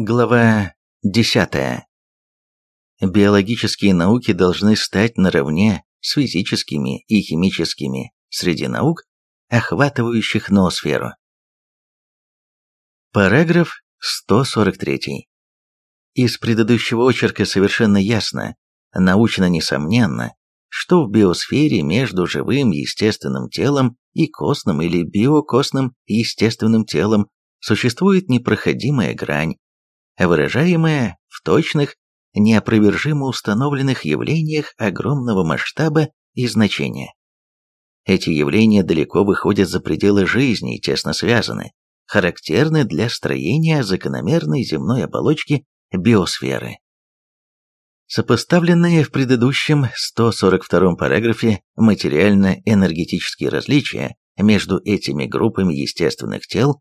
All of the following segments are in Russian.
Глава 10. Биологические науки должны стать наравне с физическими и химическими среди наук, охватывающих ноосферу. Параграф 143. Из предыдущего очерка совершенно ясно, научно несомненно, что в биосфере между живым естественным телом и костным или биокостным естественным телом существует непроходимая грань, выражаемое в точных, неопровержимо установленных явлениях огромного масштаба и значения. Эти явления далеко выходят за пределы жизни и тесно связаны, характерны для строения закономерной земной оболочки биосферы. Сопоставленные в предыдущем 142 параграфе материально-энергетические различия между этими группами естественных тел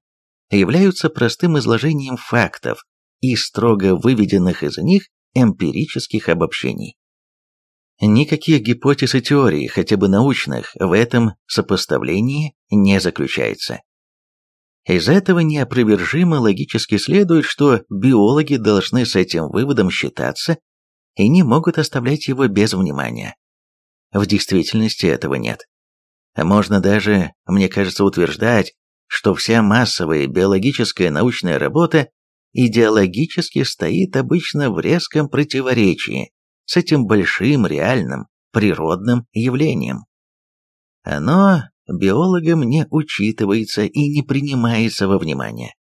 являются простым изложением фактов, и строго выведенных из них эмпирических обобщений. Никаких гипотез и теорий, хотя бы научных, в этом сопоставлении не заключается. Из этого неопровержимо логически следует, что биологи должны с этим выводом считаться и не могут оставлять его без внимания. В действительности этого нет. Можно даже, мне кажется, утверждать, что вся массовая биологическая научная работа идеологически стоит обычно в резком противоречии с этим большим реальным природным явлением. Оно биологом не учитывается и не принимается во внимание.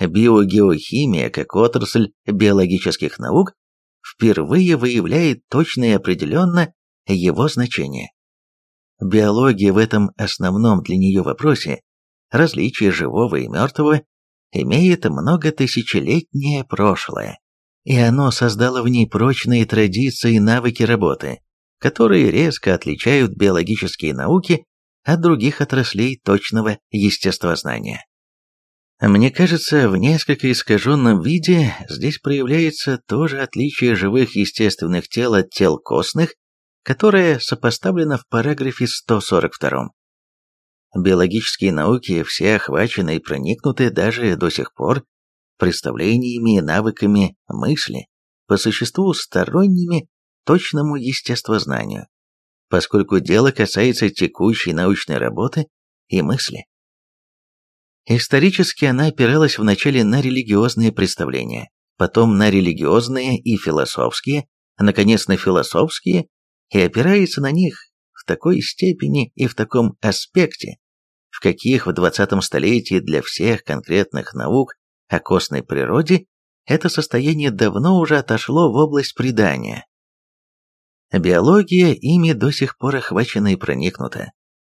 Биогеохимия, как отрасль биологических наук, впервые выявляет точно и определенно его значение. Биология в этом основном для нее вопросе, различие живого и мертвого, имеет многотысячелетнее прошлое, и оно создало в ней прочные традиции и навыки работы, которые резко отличают биологические науки от других отраслей точного естествознания. Мне кажется, в несколько искаженном виде здесь проявляется тоже отличие живых естественных тел от тел костных, которое сопоставлено в параграфе 142. Биологические науки все охвачены и проникнуты даже до сих пор представлениями и навыками мысли, по существу сторонними точному естествознанию, поскольку дело касается текущей научной работы и мысли. Исторически она опиралась вначале на религиозные представления, потом на религиозные и философские, наконец на философские, и опирается на них в такой степени и в таком аспекте, в каких в 20 столетии для всех конкретных наук о костной природе это состояние давно уже отошло в область предания. Биология ими до сих пор охвачена и проникнута.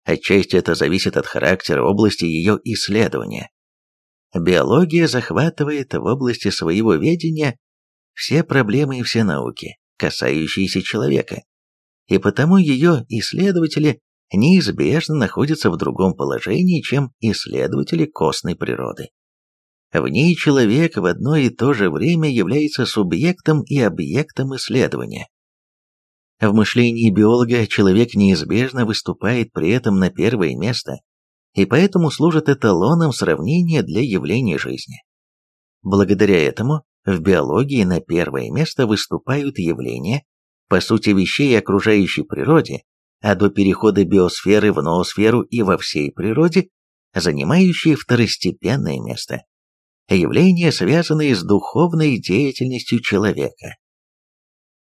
Отчасти это зависит от характера области ее исследования. Биология захватывает в области своего ведения все проблемы и все науки, касающиеся человека, и потому ее исследователи неизбежно находятся в другом положении, чем исследователи костной природы. В ней человек в одно и то же время является субъектом и объектом исследования. В мышлении биолога человек неизбежно выступает при этом на первое место, и поэтому служит эталоном сравнения для явления жизни. Благодаря этому в биологии на первое место выступают явления, по сути вещей окружающей природе, а до перехода биосферы в ноосферу и во всей природе, занимающие второстепенное место. Явления, связанные с духовной деятельностью человека.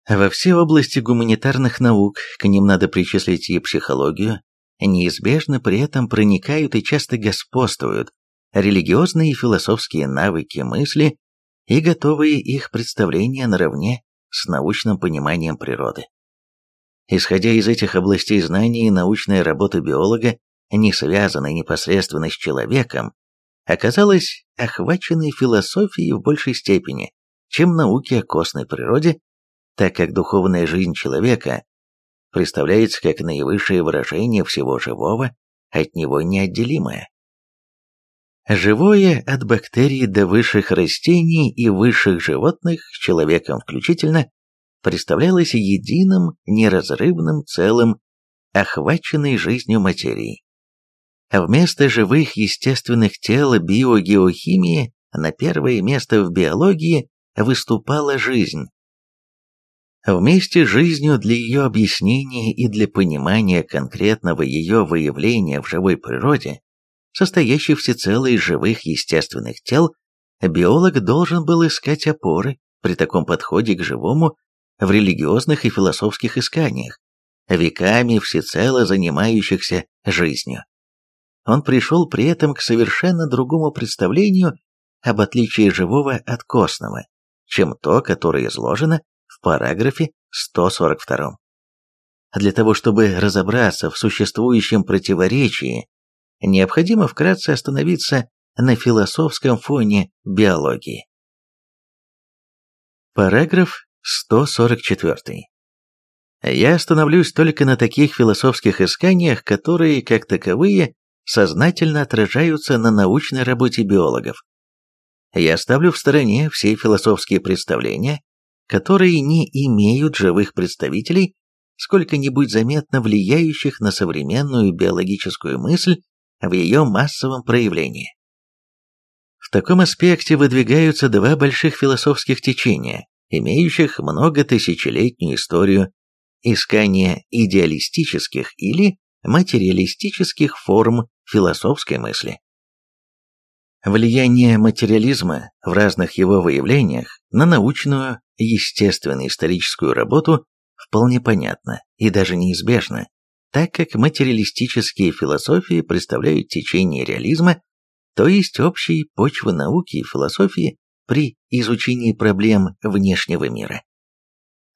Во все области гуманитарных наук, к ним надо причислить и психологию, неизбежно при этом проникают и часто господствуют религиозные и философские навыки мысли и готовые их представления наравне с научным пониманием природы. Исходя из этих областей знаний, научная работа биолога, не связанная непосредственно с человеком, оказалась охваченной философией в большей степени, чем науки о костной природе, так как духовная жизнь человека представляется как наивысшее выражение всего живого, от него неотделимое. Живое от бактерий до высших растений и высших животных, человеком включительно, представлялось единым неразрывным целым, охваченной жизнью материи. Вместо живых естественных тел биогеохимии на первое место в биологии выступала жизнь. Вместе с жизнью для ее объяснения и для понимания конкретного ее выявления в живой природе, состоящей всецело из живых естественных тел, биолог должен был искать опоры при таком подходе к живому в религиозных и философских исканиях, веками всецело занимающихся жизнью. Он пришел при этом к совершенно другому представлению об отличии живого от костного, чем то, которое изложено в параграфе 142. Для того, чтобы разобраться в существующем противоречии, необходимо вкратце остановиться на философском фоне биологии. Параграф 144. Я остановлюсь только на таких философских исканиях, которые, как таковые, сознательно отражаются на научной работе биологов. Я оставлю в стороне все философские представления, которые не имеют живых представителей, сколько-нибудь заметно влияющих на современную биологическую мысль в ее массовом проявлении. В таком аспекте выдвигаются два больших философских течения, имеющих многотысячелетнюю историю искания идеалистических или материалистических форм философской мысли. Влияние материализма в разных его выявлениях на научную, естественно-историческую работу вполне понятно и даже неизбежно, так как материалистические философии представляют течение реализма, то есть общей почвы науки и философии при изучении проблем внешнего мира.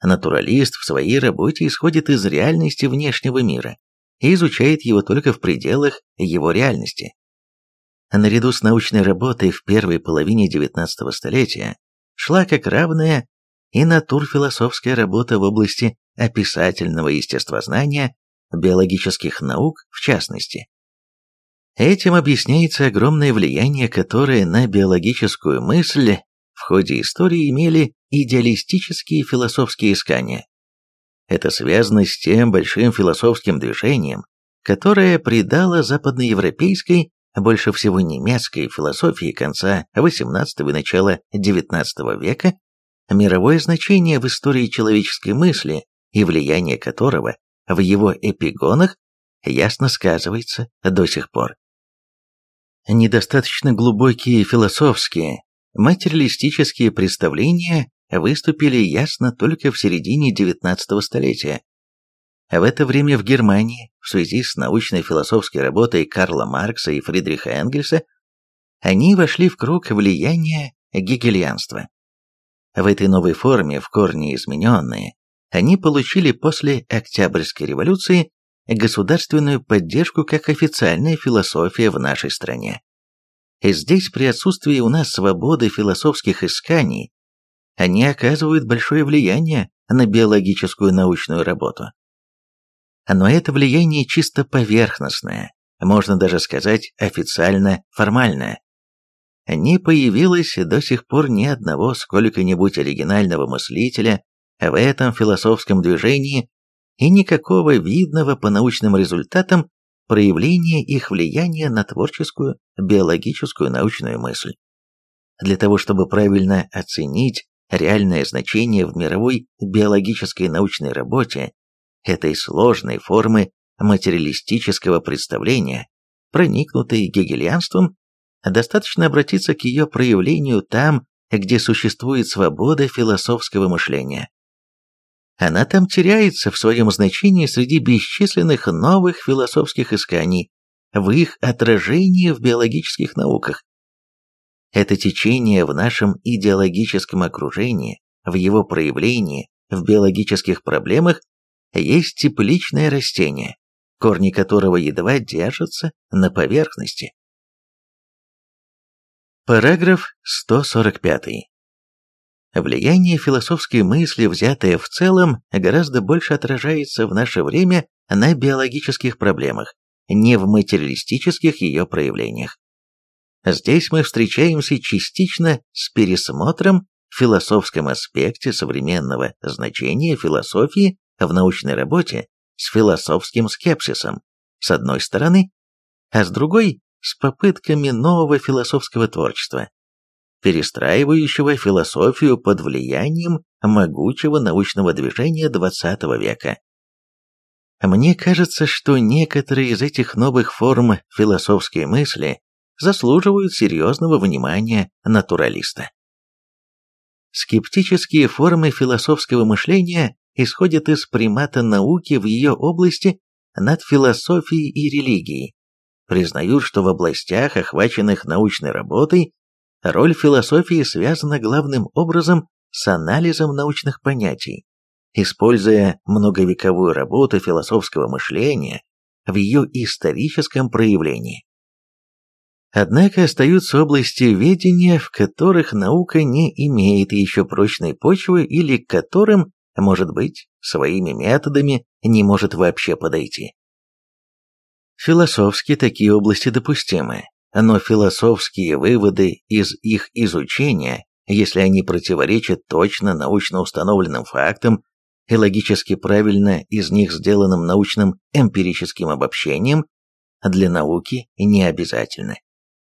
Натуралист в своей работе исходит из реальности внешнего мира и изучает его только в пределах его реальности. Наряду с научной работой в первой половине XIX столетия шла как равная и натурфилософская работа в области описательного естествознания, биологических наук в частности. Этим объясняется огромное влияние, которое на биологическую мысль в ходе истории имели идеалистические философские искания. Это связано с тем большим философским движением, которое придало западноевропейской, больше всего немецкой философии конца XVIII и начала XIX века мировое значение в истории человеческой мысли и влияние которого в его эпигонах ясно сказывается до сих пор. Недостаточно глубокие философские, материалистические представления выступили ясно только в середине XIX столетия. В это время в Германии, в связи с научно-философской работой Карла Маркса и Фридриха Энгельса, они вошли в круг влияния гегельянства. В этой новой форме, в корне измененные, они получили после Октябрьской революции государственную поддержку как официальная философия в нашей стране. И здесь, при отсутствии у нас свободы философских исканий, они оказывают большое влияние на биологическую научную работу. Но это влияние чисто поверхностное, можно даже сказать официально формальное. Не появилось до сих пор ни одного сколько-нибудь оригинального мыслителя в этом философском движении и никакого видного по научным результатам проявления их влияния на творческую, биологическую научную мысль. Для того, чтобы правильно оценить реальное значение в мировой биологической научной работе этой сложной формы материалистического представления, проникнутой гегельянством, достаточно обратиться к ее проявлению там, где существует свобода философского мышления. Она там теряется в своем значении среди бесчисленных новых философских исканий, в их отражении в биологических науках. Это течение в нашем идеологическом окружении, в его проявлении, в биологических проблемах, есть тепличное растение, корни которого едва держатся на поверхности. Параграф 145. Влияние философской мысли, взятое в целом, гораздо больше отражается в наше время на биологических проблемах, не в материалистических ее проявлениях. Здесь мы встречаемся частично с пересмотром в философском аспекте современного значения философии в научной работе с философским скепсисом, с одной стороны, а с другой – с попытками нового философского творчества. Перестраивающего философию под влиянием могучего научного движения XX века. Мне кажется, что некоторые из этих новых форм философской мысли заслуживают серьезного внимания натуралиста. Скептические формы философского мышления исходят из примата науки в ее области над философией и религией, признают, что в областях, охваченных научной работой, роль философии связана главным образом с анализом научных понятий, используя многовековую работу философского мышления в ее историческом проявлении. Однако остаются области ведения, в которых наука не имеет еще прочной почвы или к которым, может быть, своими методами не может вообще подойти. Философски такие области допустимы, но философские выводы из их изучения, если они противоречат точно научно установленным фактам и логически правильно из них сделанным научным эмпирическим обобщением, для науки не обязательны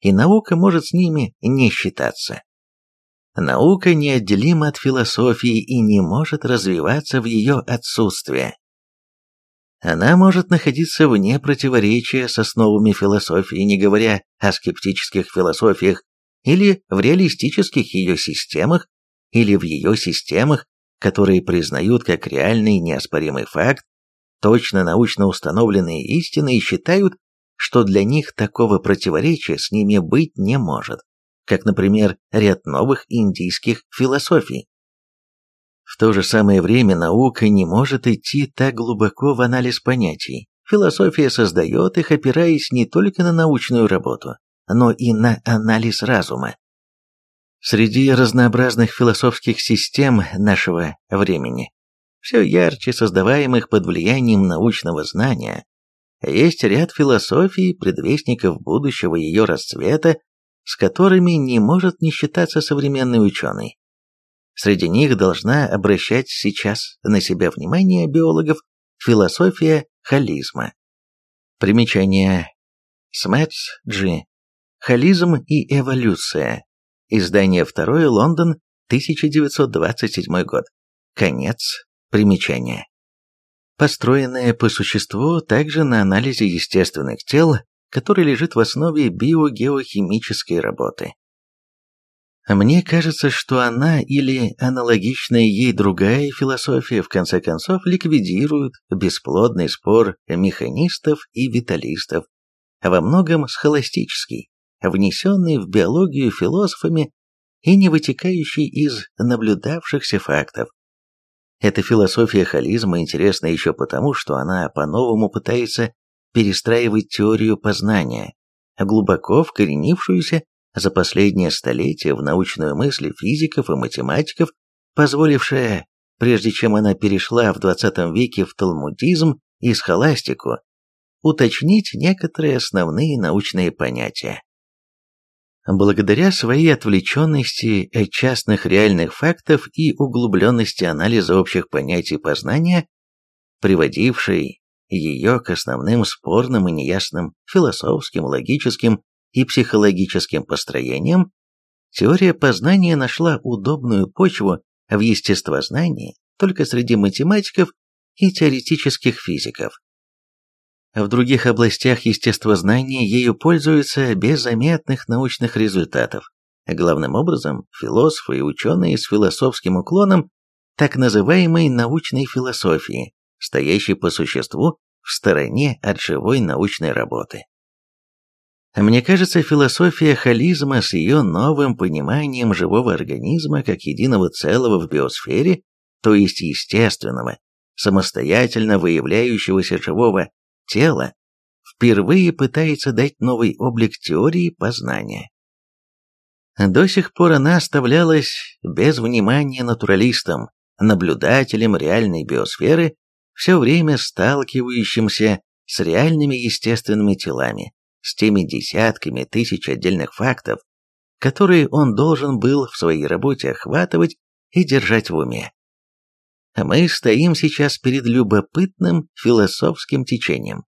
и наука может с ними не считаться. Наука неотделима от философии и не может развиваться в ее отсутствие. Она может находиться вне противоречия с основами философии, не говоря о скептических философиях, или в реалистических ее системах, или в ее системах, которые признают как реальный неоспоримый факт, точно научно установленные истины и считают что для них такого противоречия с ними быть не может, как, например, ряд новых индийских философий. В то же самое время наука не может идти так глубоко в анализ понятий. Философия создает их, опираясь не только на научную работу, но и на анализ разума. Среди разнообразных философских систем нашего времени, все ярче создаваемых под влиянием научного знания, есть ряд философий, предвестников будущего ее расцвета, с которыми не может не считаться современный ученый. Среди них должна обращать сейчас на себя внимание биологов философия холизма. Примечание. Смэтс Джи. Холизм и эволюция. Издание второе, Лондон, 1927 год. Конец примечания построенная по существу также на анализе естественных тел, который лежит в основе биогеохимической работы. Мне кажется, что она или аналогичная ей другая философия в конце концов ликвидируют бесплодный спор механистов и виталистов, во многом схоластический, внесенный в биологию философами и не вытекающий из наблюдавшихся фактов. Эта философия холизма интересна еще потому, что она по-новому пытается перестраивать теорию познания, глубоко вкоренившуюся за последнее столетие в научную мысль физиков и математиков, позволившая, прежде чем она перешла в XX веке в талмудизм и схоластику, уточнить некоторые основные научные понятия. Благодаря своей отвлеченности от частных реальных фактов и углубленности анализа общих понятий познания, приводившей ее к основным спорным и неясным философским, логическим и психологическим построениям, теория познания нашла удобную почву в естествознании только среди математиков и теоретических физиков. В других областях естествознания ею пользуются без заметных научных результатов. Главным образом, философы и ученые с философским уклоном так называемой научной философии, стоящей по существу в стороне от живой научной работы. Мне кажется, философия холизма с ее новым пониманием живого организма как единого целого в биосфере, то есть естественного, самостоятельно выявляющегося живого тело впервые пытается дать новый облик теории познания. До сих пор она оставлялась без внимания натуралистам, наблюдателям реальной биосферы, все время сталкивающимся с реальными естественными телами, с теми десятками тысяч отдельных фактов, которые он должен был в своей работе охватывать и держать в уме. Мы стоим сейчас перед любопытным философским течением,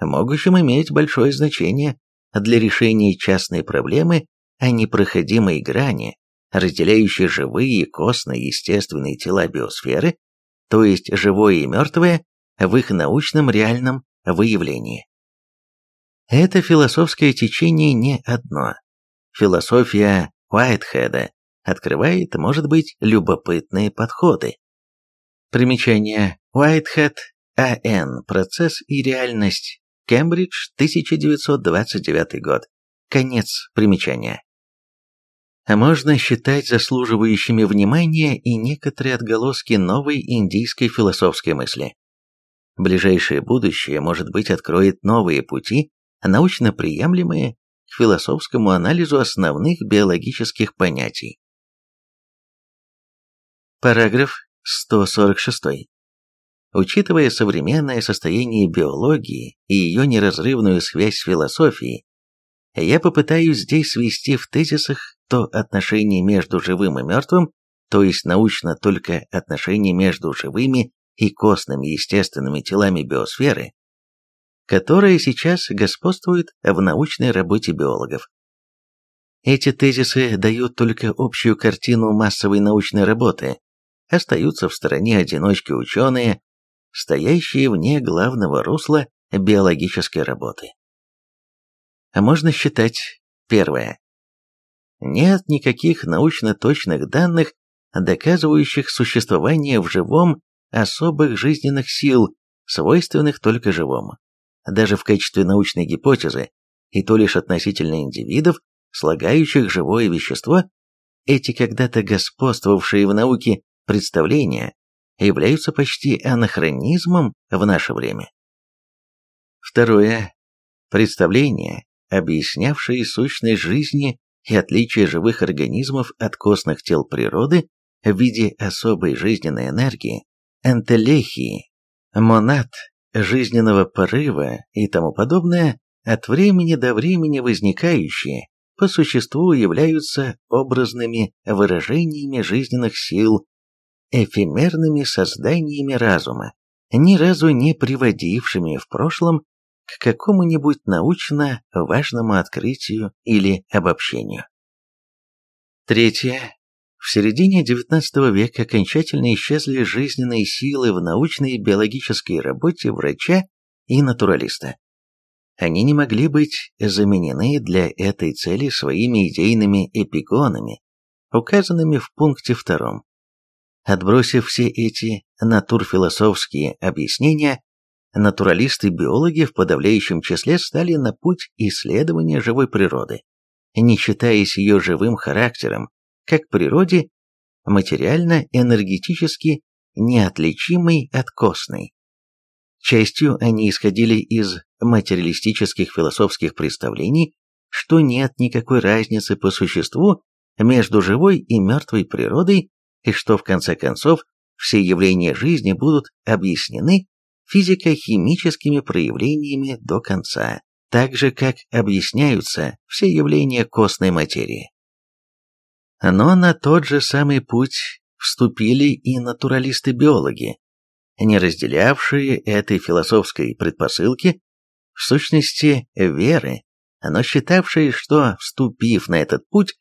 могущим иметь большое значение для решения частной проблемы о непроходимой грани разделяющий живые, костные, естественные тела биосферы, то есть живое и мертвое, в их научном реальном выявлении. Это философское течение не одно. Философия Уайтхеда открывает, может быть, любопытные подходы. Примечание. Уайтхед, А.Н. Процесс и реальность. Кембридж, 1929 год. Конец примечания. А можно считать заслуживающими внимания и некоторые отголоски новой индийской философской мысли. Ближайшее будущее, может быть, откроет новые пути, научно приемлемые к философскому анализу основных биологических понятий. Параграф 146. Учитывая современное состояние биологии и ее неразрывную связь с философией, я попытаюсь здесь свести в тезисах то отношение между живым и мертвым, то есть научно только отношение между живыми и костными естественными телами биосферы, которое сейчас господствует в научной работе биологов. Эти тезисы дают только общую картину массовой научной работы, остаются в стороне одиночки-ученые, стоящие вне главного русла биологической работы. А можно считать, первое, нет никаких научно точных данных, доказывающих существование в живом особых жизненных сил, свойственных только живому. Даже в качестве научной гипотезы, и то лишь относительно индивидов, слагающих живое вещество, эти когда-то господствовавшие в науке представления являются почти анахронизмом в наше время. Второе. Представления, объяснявшие сущность жизни и отличие живых организмов от костных тел природы в виде особой жизненной энергии, энтелехии, монад, жизненного порыва и тому подобное, от времени до времени возникающие, по существу являются образными выражениями жизненных сил, эфемерными созданиями разума, ни разу не приводившими в прошлом к какому-нибудь научно важному открытию или обобщению. Третье. В середине XIX века окончательно исчезли жизненные силы в научной и биологической работе врача и натуралиста. Они не могли быть заменены для этой цели своими идейными эпигонами, указанными в пункте втором. Отбросив все эти натурфилософские объяснения, натуралисты-биологи в подавляющем числе стали на путь исследования живой природы, не считаясь ее живым характером, как природе материально-энергетически неотличимой от костной. Частью они исходили из материалистических философских представлений, что нет никакой разницы по существу между живой и мертвой природой, и что в конце концов все явления жизни будут объяснены физико-химическими проявлениями до конца, так же как объясняются все явления костной материи. Но на тот же самый путь вступили и натуралисты-биологи, не разделявшие этой философской предпосылки, в сущности веры, но считавшие, что, вступив на этот путь,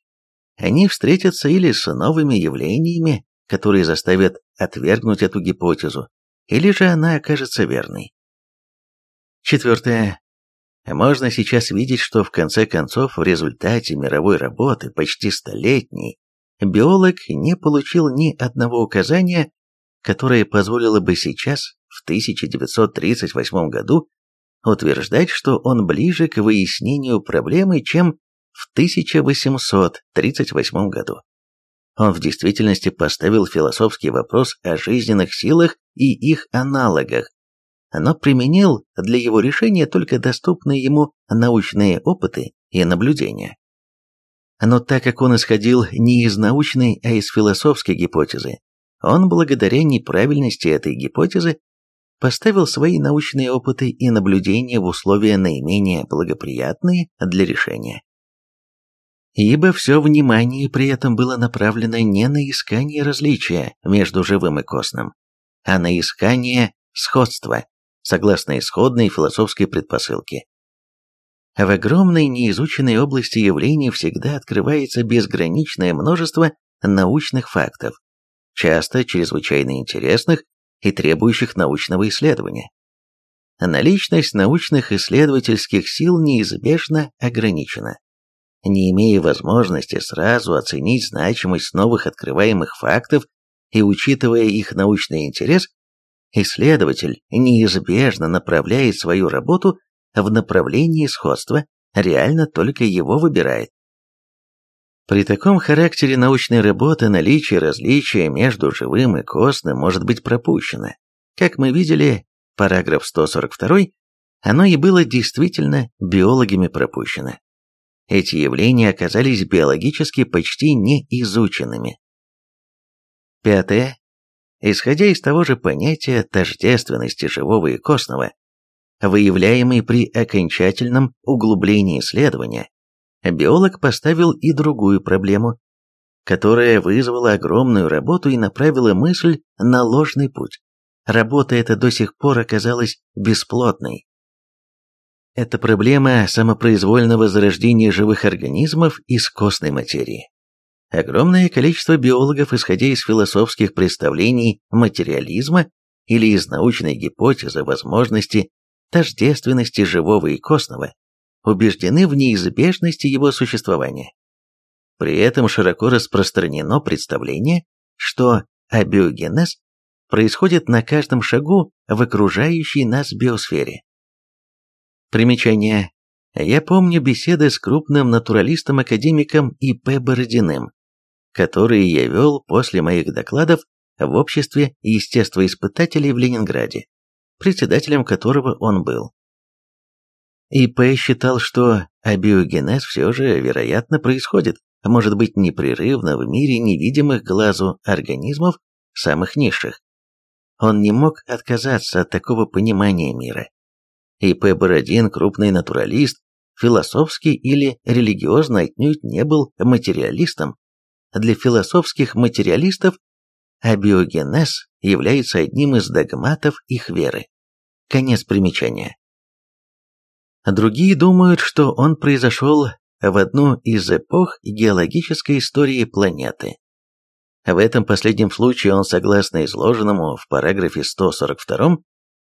они встретятся или с новыми явлениями, которые заставят отвергнуть эту гипотезу, или же она окажется верной. Четвертое. Можно сейчас видеть, что в конце концов в результате мировой работы, почти столетней, биолог не получил ни одного указания, которое позволило бы сейчас, в 1938 году, утверждать, что он ближе к выяснению проблемы, чем в 1838 году. Он в действительности поставил философский вопрос о жизненных силах и их аналогах, но применил для его решения только доступные ему научные опыты и наблюдения. Но так как он исходил не из научной, а из философской гипотезы, он благодаря неправильности этой гипотезы поставил свои научные опыты и наблюдения в условия наименее благоприятные для решения ибо все внимание при этом было направлено не на искание различия между живым и костным, а на искание сходства, согласно исходной философской предпосылке. В огромной неизученной области явлений всегда открывается безграничное множество научных фактов, часто чрезвычайно интересных и требующих научного исследования. Наличность научных исследовательских сил неизбежно ограничена. Не имея возможности сразу оценить значимость новых открываемых фактов и учитывая их научный интерес, исследователь неизбежно направляет свою работу в направлении сходства, реально только его выбирает. При таком характере научной работы наличие различия между живым и костным может быть пропущено. Как мы видели, параграф 142, оно и было действительно биологами пропущено. Эти явления оказались биологически почти неизученными. Пятое. Исходя из того же понятия тождественности живого и костного, выявляемый при окончательном углублении исследования, биолог поставил и другую проблему, которая вызвала огромную работу и направила мысль на ложный путь. Работа эта до сих пор оказалась бесплотной. Это проблема самопроизвольного зарождения живых организмов из костной материи. Огромное количество биологов, исходя из философских представлений материализма или из научной гипотезы возможности тождественности живого и костного, убеждены в неизбежности его существования. При этом широко распространено представление, что абиогенез происходит на каждом шагу в окружающей нас биосфере. Примечание. Я помню беседы с крупным натуралистом-академиком И.П. Бородиным, которые я вел после моих докладов в обществе естествоиспытателей в Ленинграде, председателем которого он был. И.П. считал, что абиогенез все же, вероятно, происходит, может быть, непрерывно в мире невидимых глазу организмов самых низших. Он не мог отказаться от такого понимания мира. И П. Бородин, крупный натуралист, философский или религиозно отнюдь не был материалистом. Для философских материалистов абиогенез является одним из догматов их веры. Конец примечания. Другие думают, что он произошел в одну из эпох геологической истории планеты. В этом последнем случае он, согласно изложенному в параграфе 142,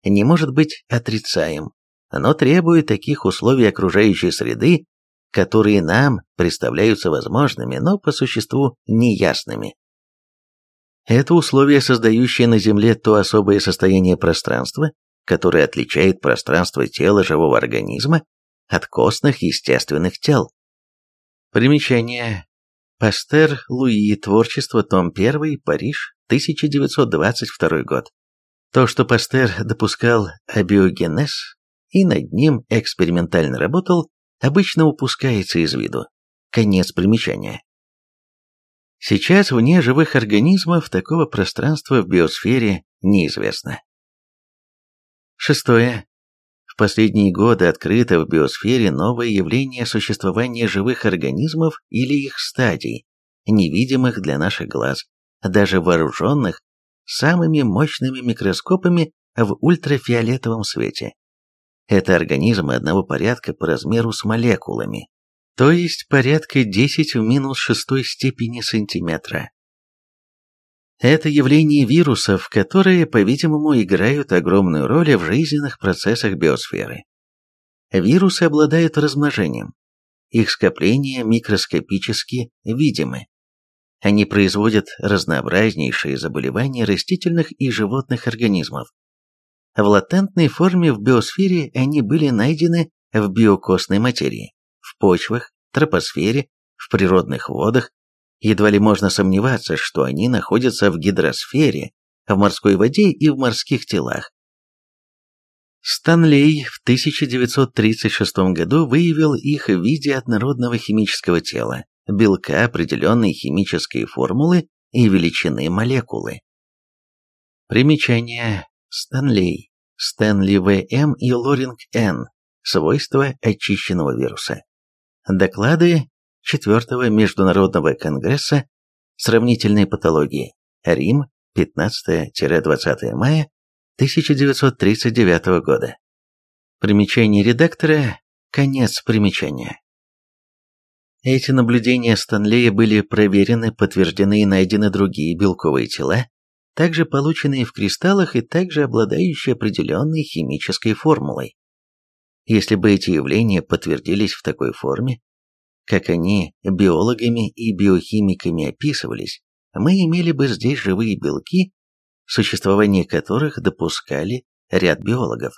не может быть отрицаем, но требует таких условий окружающей среды, которые нам представляются возможными, но по существу неясными. Это условие, создающее на Земле то особое состояние пространства, которое отличает пространство тела живого организма от костных естественных тел. Примечание. Пастер Луи. Творчество. Том 1. Париж. 1922 год. То, что Пастер допускал абиогенез, и над ним экспериментально работал, обычно упускается из виду. Конец примечания. Сейчас вне живых организмов такого пространства в биосфере неизвестно. Шестое. В последние годы открыто в биосфере новое явление существования живых организмов или их стадий, невидимых для наших глаз, даже вооруженных самыми мощными микроскопами в ультрафиолетовом свете. Это организмы одного порядка по размеру с молекулами, то есть порядка 10 в минус шестой степени сантиметра. Это явление вирусов, которые, по-видимому, играют огромную роль в жизненных процессах биосферы. Вирусы обладают размножением. Их скопления микроскопически видимы. Они производят разнообразнейшие заболевания растительных и животных организмов. В латентной форме в биосфере они были найдены в биокостной материи, в почвах, тропосфере, в природных водах. Едва ли можно сомневаться, что они находятся в гидросфере, в морской воде и в морских телах. Станлей в 1936 году выявил их в виде однородного химического тела, белка определенной химической формулы и величины молекулы. Примечание Станлей, Стэнли В.М. и Лоринг Н. Свойства очищенного вируса. Доклады 4 Международного конгресса сравнительной патологии. Рим, 15-20 мая 1939 года. Примечание редактора, конец примечания. Эти наблюдения Станлея были проверены, подтверждены и найдены другие белковые тела, также полученные в кристаллах и также обладающие определенной химической формулой. Если бы эти явления подтвердились в такой форме, как они биологами и биохимиками описывались, мы имели бы здесь живые белки, существование которых допускали ряд биологов.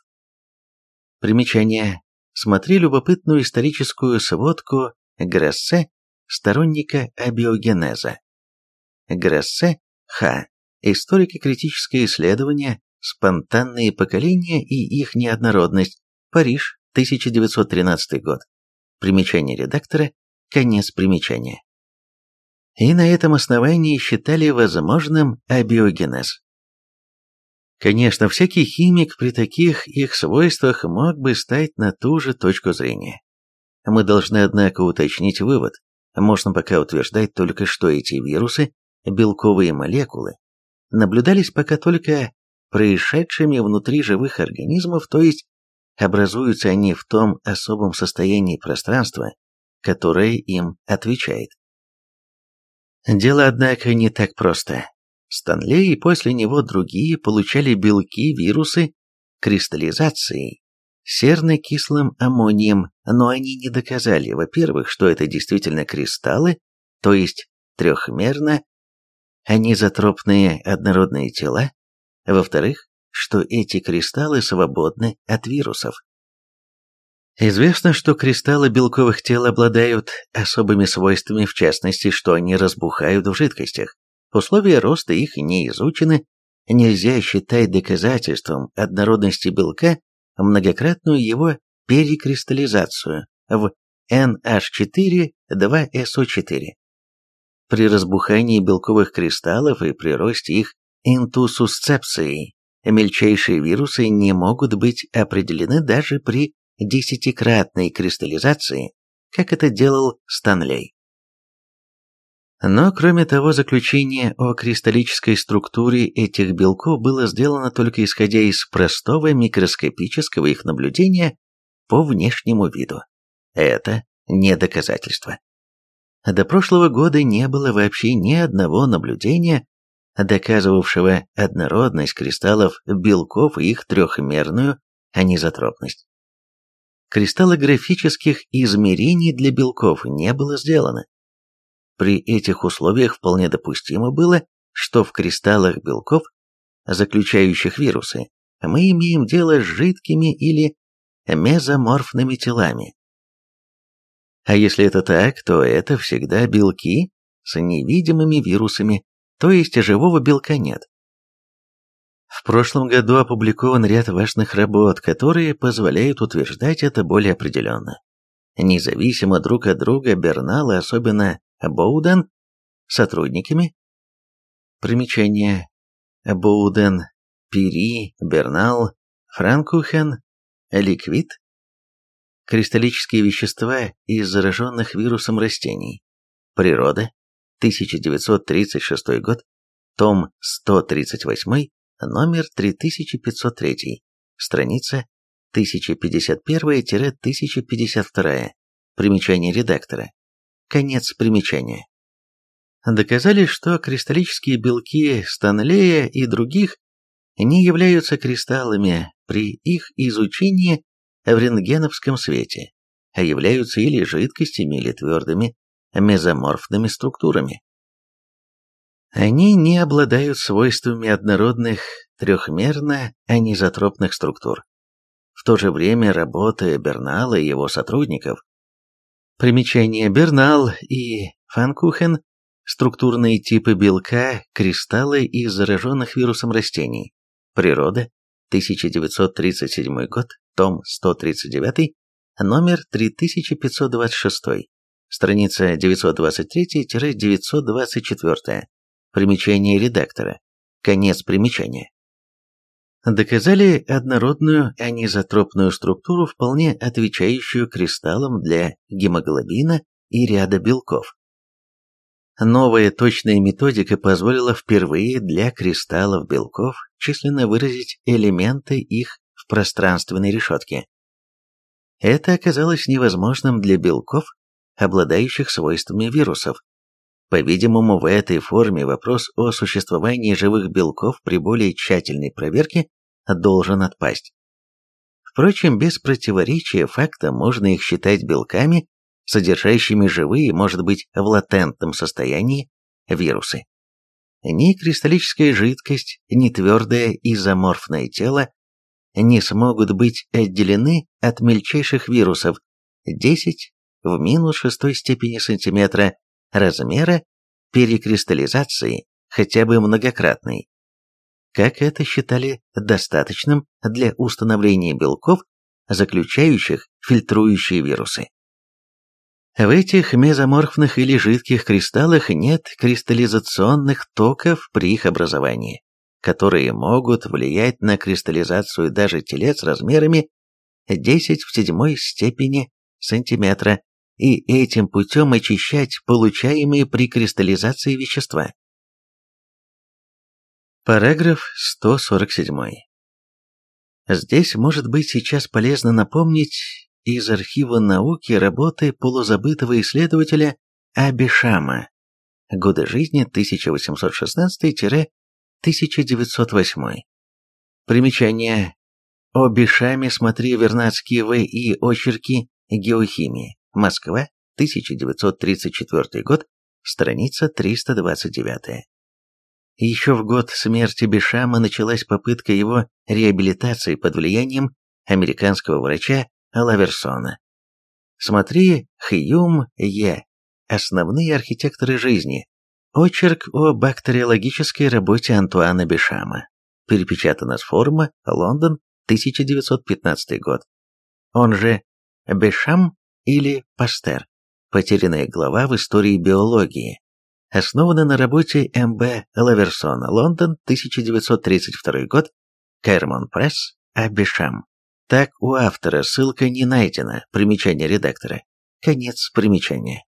Примечание. Смотри любопытную историческую сводку Грассе, сторонника абиогенеза. Грассе Х. Историко-критическое исследование «Спонтанные поколения и их неоднородность. Париж, 1913 год». Примечание редактора, конец примечания. И на этом основании считали возможным абиогенез. Конечно, всякий химик при таких их свойствах мог бы стать на ту же точку зрения. Мы должны, однако, уточнить вывод. Можно пока утверждать только, что эти вирусы, белковые молекулы, наблюдались пока только происшедшими внутри живых организмов, то есть образуются они в том особом состоянии пространства, которое им отвечает. Дело, однако, не так просто. Станлей и после него другие получали белки-вирусы кристаллизацией, серно-кислым аммонием, но они не доказали, во-первых, что это действительно кристаллы, то есть трехмерно анизотропные однородные тела, во-вторых, что эти кристаллы свободны от вирусов. Известно, что кристаллы белковых тел обладают особыми свойствами, в частности, что они разбухают в жидкостях. Условия роста их не изучены, нельзя считать доказательством однородности белка многократную его перекристаллизацию в NH4-2SO4. При разбухании белковых кристаллов и при росте их интусусцепции мельчайшие вирусы не могут быть определены даже при десятикратной кристаллизации, как это делал Станлей. Но кроме того, заключение о кристаллической структуре этих белков было сделано только исходя из простого микроскопического их наблюдения по внешнему виду. Это не доказательство. До прошлого года не было вообще ни одного наблюдения, доказывавшего однородность кристаллов белков и их трехмерную анизотропность. Кристаллографических измерений для белков не было сделано. При этих условиях вполне допустимо было, что в кристаллах белков, заключающих вирусы, мы имеем дело с жидкими или мезоморфными телами. А если это так, то это всегда белки с невидимыми вирусами, то есть живого белка нет. В прошлом году опубликован ряд важных работ, которые позволяют утверждать это более определенно. Независимо друг от друга Бернал и особенно Боуден сотрудниками. Примечание. Боуден, Пири, Бернал, Франкухен, Ликвид. Кристаллические вещества из зараженных вирусом растений. Природа. 1936 год. Том 138, номер 3503. Страница 1051-1052. Примечание редактора. Конец примечания. Доказали, что кристаллические белки Станлея и других не являются кристаллами при их изучении в рентгеновском свете, а являются или жидкостями, или твердыми мезоморфными структурами. Они не обладают свойствами однородных трехмерно-анизотропных структур. В то же время работа Бернала и его сотрудников Примечание Бернал и Фанкухен – структурные типы белка, кристаллы из зараженных вирусом растений. Природа, 1937 год, том 139, номер 3526, страница 923-924. Примечание редактора. Конец примечания доказали однородную анизотропную структуру, вполне отвечающую кристаллам для гемоглобина и ряда белков. Новая точная методика позволила впервые для кристаллов белков численно выразить элементы их в пространственной решетке. Это оказалось невозможным для белков, обладающих свойствами вирусов. По-видимому, в этой форме вопрос о существовании живых белков при более тщательной проверке должен отпасть. Впрочем, без противоречия факта можно их считать белками, содержащими живые, может быть, в латентном состоянии, вирусы. Ни кристаллическая жидкость, ни твердое изоморфное тело не смогут быть отделены от мельчайших вирусов 10 в минус шестой степени сантиметра размера перекристаллизации хотя бы многократной. Как это считали достаточным для установления белков, заключающих фильтрующие вирусы. В этих мезоморфных или жидких кристаллах нет кристаллизационных токов при их образовании, которые могут влиять на кристаллизацию даже телец размерами 10 в седьмой степени сантиметра и этим путем очищать получаемые при кристаллизации вещества. Параграф 147. Здесь может быть сейчас полезно напомнить из архива науки работы полузабытого исследователя Абишама. Годы жизни 1816-1908. Примечание. О Бишаме смотри Вернадские В. и очерки геохимии. Москва, 1934 год, страница 329. Еще в год смерти Бишама началась попытка его реабилитации под влиянием американского врача Лаверсона. Смотри Хьюм Е. Основные архитекторы жизни. Очерк о бактериологической работе Антуана Бишама. Перепечатано с форума Лондон, 1915 год. Он же Бешам или Пастер. Потерянная глава в истории биологии. Основана на работе М.Б. Лаверсона, Лондон, 1932 год, Кэрмон Пресс, Абишам. Так у автора ссылка не найдена, примечание редактора. Конец примечания.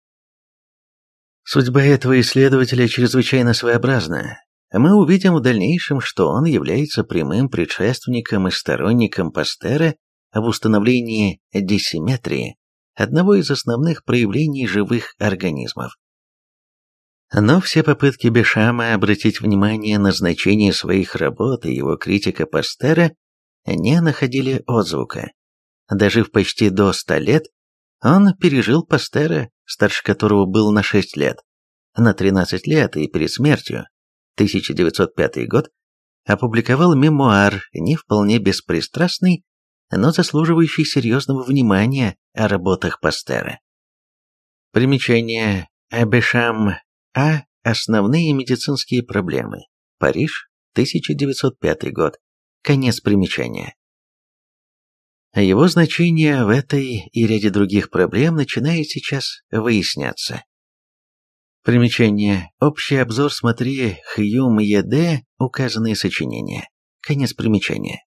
Судьба этого исследователя чрезвычайно своеобразна. Мы увидим в дальнейшем, что он является прямым предшественником и сторонником Пастера в установлении диссиметрии, одного из основных проявлений живых организмов. Но все попытки Бешама обратить внимание на значение своих работ и его критика Пастера не находили отзвука. Дожив почти до ста лет, он пережил Пастера, старше которого был на 6 лет, на 13 лет и перед смертью, 1905 год, опубликовал мемуар, не вполне беспристрастный, но заслуживающий серьезного внимания о работах Пастера. Примечание Абешам А. Основные медицинские проблемы. Париж, 1905 год. Конец примечания. Его значение в этой и ряде других проблем начинает сейчас выясняться. Примечание. Общий обзор смотри Хьюм Е.Д. Указанные сочинения. Конец примечания.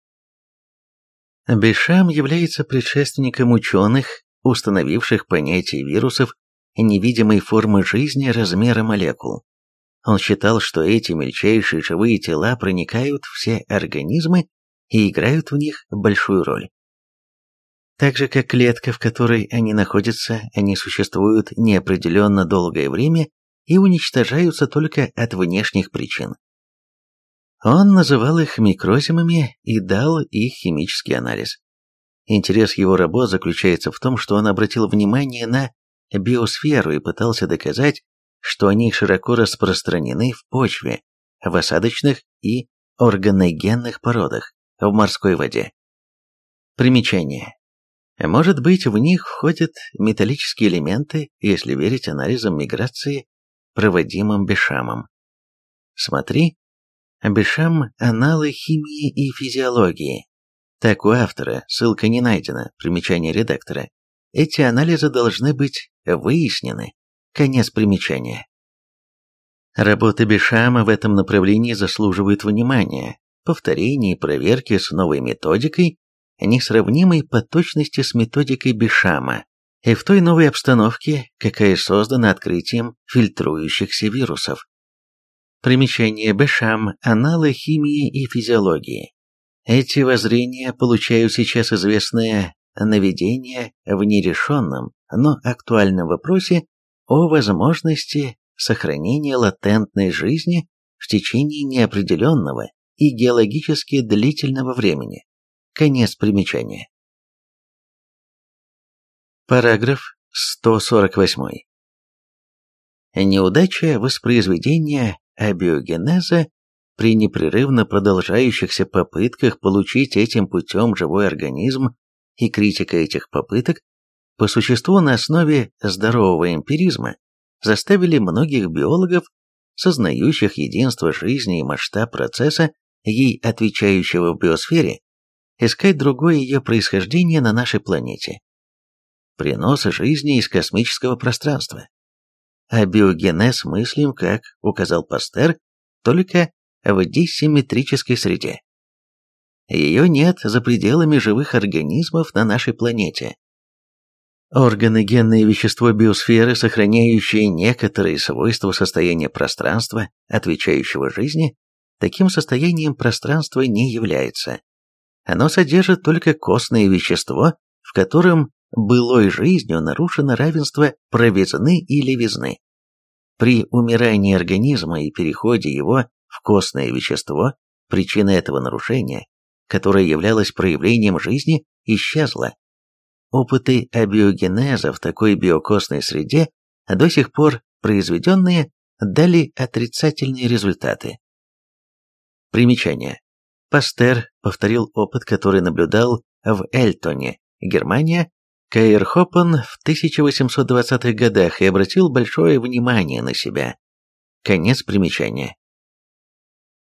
Бешам является предшественником ученых, установивших понятие вирусов невидимой формы жизни размера молекул. Он считал, что эти мельчайшие живые тела проникают в все организмы и играют в них большую роль. Так же, как клетка, в которой они находятся, они существуют неопределенно долгое время и уничтожаются только от внешних причин. Он называл их микрозимами и дал их химический анализ. Интерес его работ заключается в том, что он обратил внимание на биосферу и пытался доказать, что они широко распространены в почве, в осадочных и органогенных породах, в морской воде. Примечание. Может быть, в них входят металлические элементы, если верить анализам миграции, проводимым Бешамом. Смотри Бешам «Аналы химии и физиологии». Так у автора, ссылка не найдена, примечание редактора. Эти анализы должны быть выяснены. Конец примечания. Работы Бешама в этом направлении заслуживают внимания, повторения и проверки с новой методикой, несравнимой по точности с методикой Бешама, и в той новой обстановке, какая создана открытием фильтрующихся вирусов. Примечание Бешам «Аналы химии и физиологии». Эти воззрения получают сейчас известное наведение в нерешенном, но актуальном вопросе о возможности сохранения латентной жизни в течение неопределенного и геологически длительного времени. Конец примечания. Параграф 148. Неудача воспроизведения абиогенеза при непрерывно продолжающихся попытках получить этим путем живой организм и критика этих попыток по существу на основе здорового эмпиризма заставили многих биологов, сознающих единство жизни и масштаб процесса, ей отвечающего в биосфере, искать другое ее происхождение на нашей планете. Принос жизни из космического пространства. А биогенез мыслим, как указал Пастер, только в диссимметрической среде. Ее нет за пределами живых организмов на нашей планете. Органы генное вещество биосферы, сохраняющие некоторые свойства состояния пространства, отвечающего жизни, таким состоянием пространства не является. Оно содержит только костное вещество, в котором былой жизнью нарушено равенство провизны и левизны. При умирании организма и переходе его в костное вещество причина этого нарушения, которое являлось проявлением жизни, исчезла. Опыты абиогенеза в такой биокостной среде, до сих пор произведенные, дали отрицательные результаты. Примечание. Пастер повторил опыт, который наблюдал в Эльтоне, Германия, Каирхопен в 1820-х годах и обратил большое внимание на себя. Конец примечания.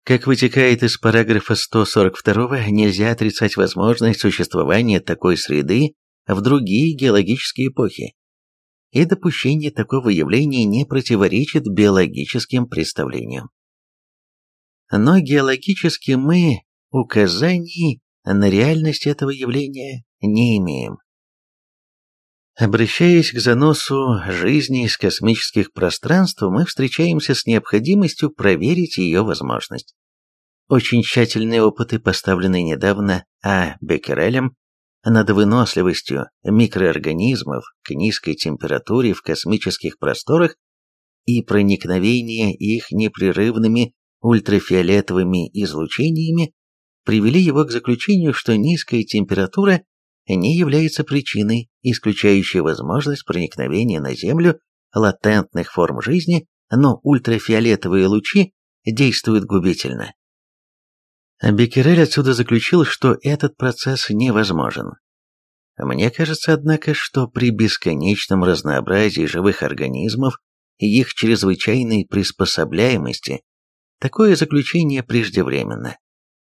Как вытекает из параграфа 142, нельзя отрицать возможность существования такой среды в другие геологические эпохи. И допущение такого явления не противоречит биологическим представлениям. Но геологически мы указаний на реальность этого явления не имеем. Обращаясь к заносу жизни из космических пространств, мы встречаемся с необходимостью проверить ее возможность. Очень тщательные опыты, поставленные недавно А. Беккерелем над выносливостью микроорганизмов к низкой температуре в космических просторах и проникновение их непрерывными ультрафиолетовыми излучениями, привели его к заключению, что низкая температура не является причиной, исключающей возможность проникновения на Землю латентных форм жизни, но ультрафиолетовые лучи действуют губительно. Беккерель отсюда заключил, что этот процесс невозможен. Мне кажется, однако, что при бесконечном разнообразии живых организмов и их чрезвычайной приспособляемости такое заключение преждевременно.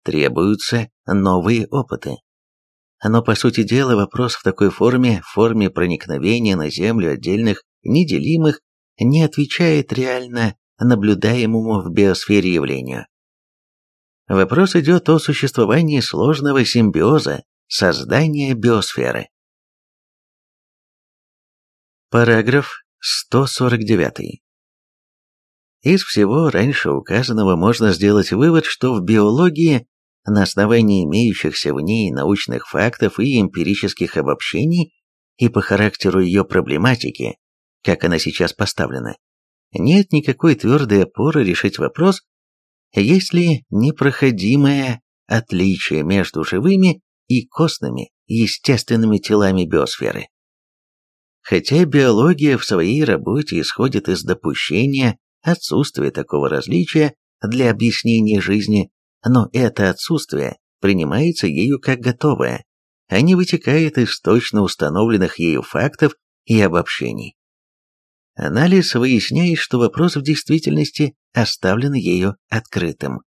Требуются новые опыты. Но, по сути дела, вопрос в такой форме, в форме проникновения на Землю отдельных неделимых, не отвечает реально наблюдаемому в биосфере явлению. Вопрос идет о существовании сложного симбиоза создания биосферы. Параграф 149. Из всего раньше указанного можно сделать вывод, что в биологии на основании имеющихся в ней научных фактов и эмпирических обобщений и по характеру ее проблематики, как она сейчас поставлена, нет никакой твердой опоры решить вопрос, есть ли непроходимое отличие между живыми и костными естественными телами биосферы. Хотя биология в своей работе исходит из допущения отсутствия такого различия для объяснения жизни но это отсутствие принимается ею как готовое, а не вытекает из точно установленных ею фактов и обобщений. Анализ выясняет, что вопрос в действительности оставлен ею открытым.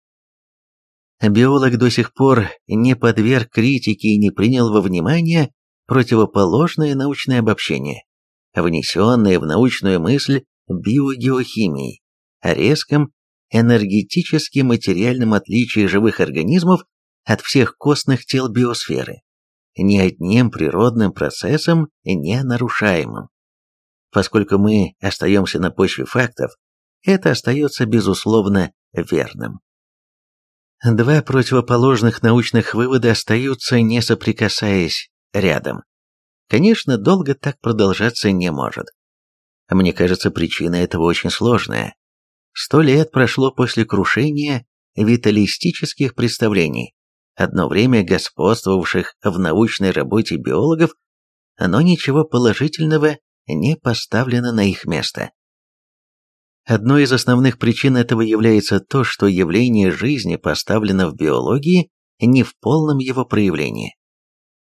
Биолог до сих пор не подверг критике и не принял во внимание противоположное научное обобщение, внесенное в научную мысль биогеохимией, о резком энергетически материальном отличии живых организмов от всех костных тел биосферы, ни одним природным процессом не нарушаемым. Поскольку мы остаемся на почве фактов, это остается безусловно верным. Два противоположных научных вывода остаются, не соприкасаясь, рядом. Конечно, долго так продолжаться не может. Мне кажется, причина этого очень сложная. Сто лет прошло после крушения виталистических представлений, одно время господствовавших в научной работе биологов, но ничего положительного не поставлено на их место. Одной из основных причин этого является то, что явление жизни поставлено в биологии не в полном его проявлении.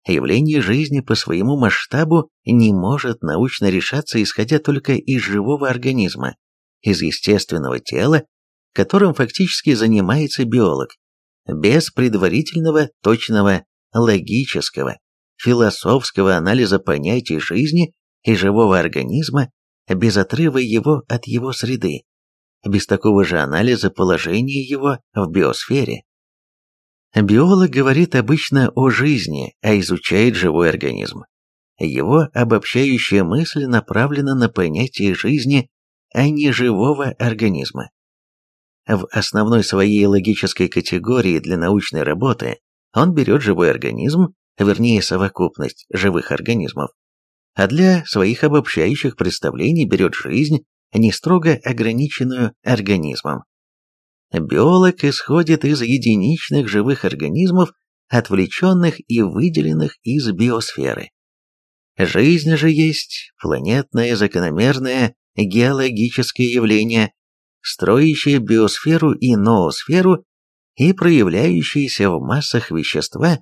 Явление жизни по своему масштабу не может научно решаться, исходя только из живого организма, из естественного тела, которым фактически занимается биолог, без предварительного, точного, логического, философского анализа понятий жизни и живого организма, без отрыва его от его среды, без такого же анализа положения его в биосфере. Биолог говорит обычно о жизни, а изучает живой организм. Его обобщающая мысль направлена на понятие жизни, а не живого организма. В основной своей логической категории для научной работы он берет живой организм, вернее совокупность живых организмов, а для своих обобщающих представлений берет жизнь, не строго ограниченную организмом. Биолог исходит из единичных живых организмов, отвлеченных и выделенных из биосферы. Жизнь же есть планетное закономерное геологическое явление, строящее биосферу и ноосферу и проявляющееся в массах вещества,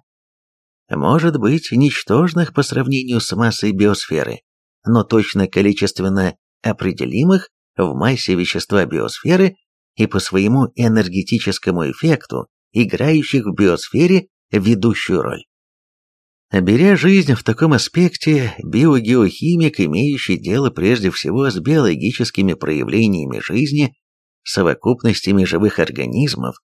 может быть ничтожных по сравнению с массой биосферы, но точно количественно определимых в массе вещества биосферы и по своему энергетическому эффекту, играющих в биосфере ведущую роль. Беря жизнь в таком аспекте, биогеохимик, имеющий дело прежде всего с биологическими проявлениями жизни, совокупностями живых организмов,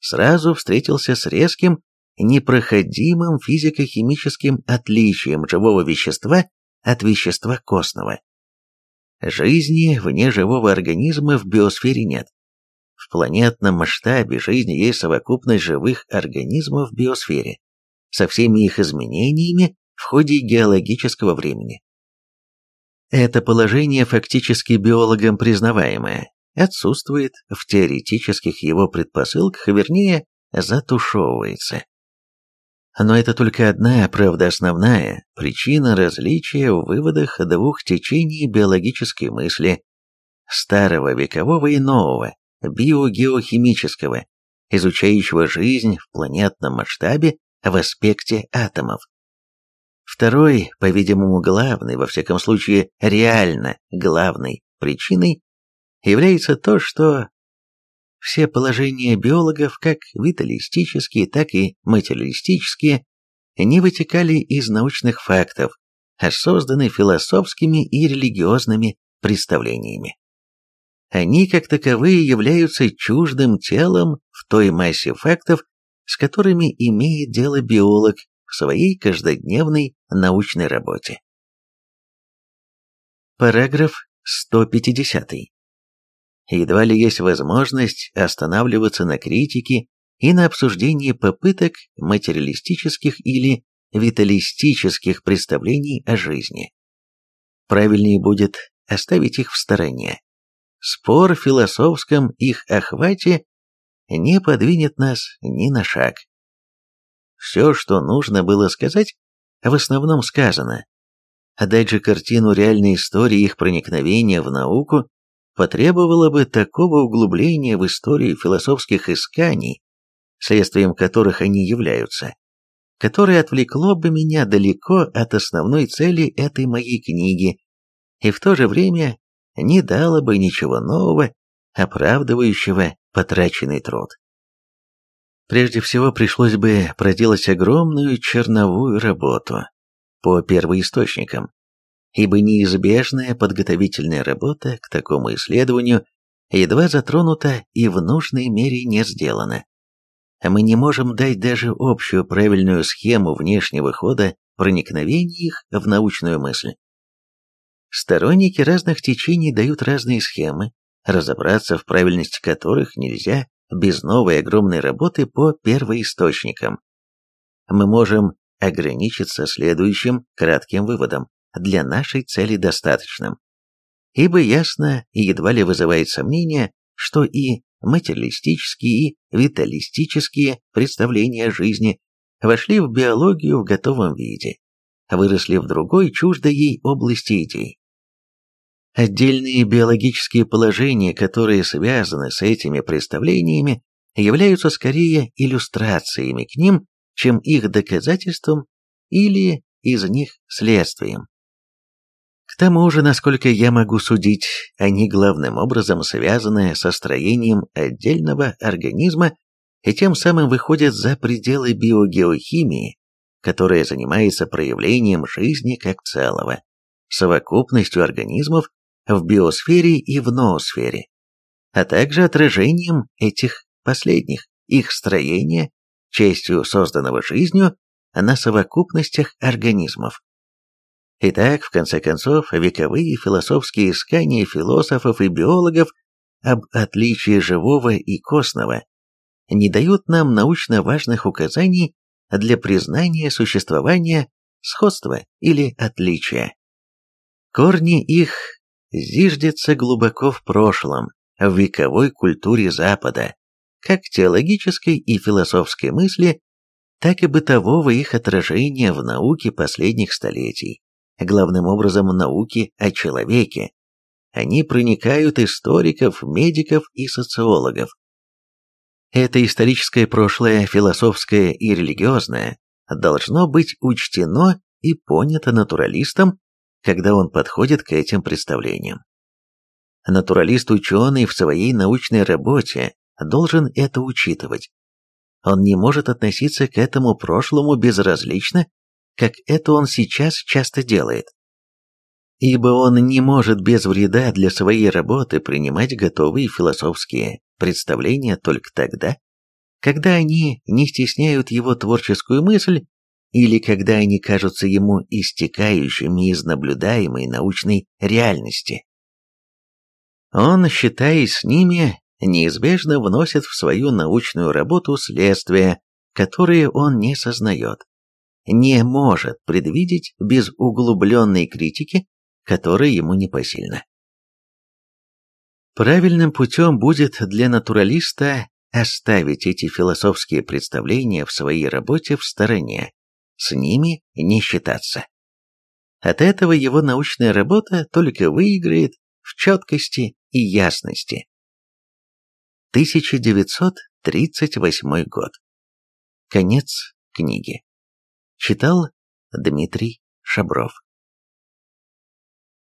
сразу встретился с резким, непроходимым физико-химическим отличием живого вещества от вещества костного. Жизни вне живого организма в биосфере нет. В планетном масштабе жизни есть совокупность живых организмов в биосфере, со всеми их изменениями в ходе геологического времени. Это положение фактически биологом признаваемое, отсутствует в теоретических его предпосылках, вернее, затушевывается. Но это только одна, правда основная, причина различия в выводах двух течений биологической мысли, старого векового и нового, биогеохимического, изучающего жизнь в планетном масштабе в аспекте атомов. Второй, по-видимому, главной, во всяком случае реально главной причиной является то, что все положения биологов, как виталистические, так и материалистические, не вытекали из научных фактов, а созданы философскими и религиозными представлениями. Они, как таковые, являются чуждым телом в той массе фактов, с которыми имеет дело биолог в своей каждодневной научной работе. Параграф 150. Едва ли есть возможность останавливаться на критике и на обсуждении попыток материалистических или виталистических представлений о жизни. Правильнее будет оставить их в стороне. Спор в философском их охвате не подвинет нас ни на шаг. Все, что нужно было сказать, в основном сказано. А дать же картину реальной истории их проникновения в науку потребовало бы такого углубления в историю философских исканий, следствием которых они являются, которое отвлекло бы меня далеко от основной цели этой моей книги и в то же время не дало бы ничего нового, оправдывающего потраченный труд. Прежде всего пришлось бы проделать огромную черновую работу по первоисточникам, ибо неизбежная подготовительная работа к такому исследованию едва затронута и в нужной мере не сделана. Мы не можем дать даже общую правильную схему внешнего хода проникновения их в научную мысль. Сторонники разных течений дают разные схемы, разобраться в правильности которых нельзя без новой огромной работы по первоисточникам. Мы можем ограничиться следующим кратким выводом, для нашей цели достаточным. Ибо ясно и едва ли вызывает сомнения, что и материалистические, и виталистические представления о жизни вошли в биологию в готовом виде, выросли в другой, чуждой ей области идей. Отдельные биологические положения, которые связаны с этими представлениями, являются скорее иллюстрациями к ним, чем их доказательством или из них следствием. К тому же, насколько я могу судить, они главным образом связаны со строением отдельного организма и тем самым выходят за пределы биогеохимии, которая занимается проявлением жизни как целого, совокупностью организмов в биосфере и в ноосфере, а также отражением этих последних, их строения, частью созданного жизнью, на совокупностях организмов. Итак, в конце концов, вековые философские искания философов и биологов об отличии живого и костного не дают нам научно важных указаний для признания существования сходства или отличия. Корни их зиждятся глубоко в прошлом, в вековой культуре Запада, как теологической и философской мысли, так и бытового их отражения в науке последних столетий главным образом науки о человеке. Они проникают историков, медиков и социологов. Это историческое прошлое, философское и религиозное, должно быть учтено и понято натуралистом, когда он подходит к этим представлениям. Натуралист-ученый в своей научной работе должен это учитывать. Он не может относиться к этому прошлому безразлично как это он сейчас часто делает. Ибо он не может без вреда для своей работы принимать готовые философские представления только тогда, когда они не стесняют его творческую мысль или когда они кажутся ему истекающими из наблюдаемой научной реальности. Он, считаясь с ними, неизбежно вносит в свою научную работу следствия, которые он не сознает не может предвидеть без углубленной критики, которая ему непосильна. Правильным путем будет для натуралиста оставить эти философские представления в своей работе в стороне, с ними не считаться. От этого его научная работа только выиграет в четкости и ясности. 1938 год. Конец книги. Читал Дмитрий Шабров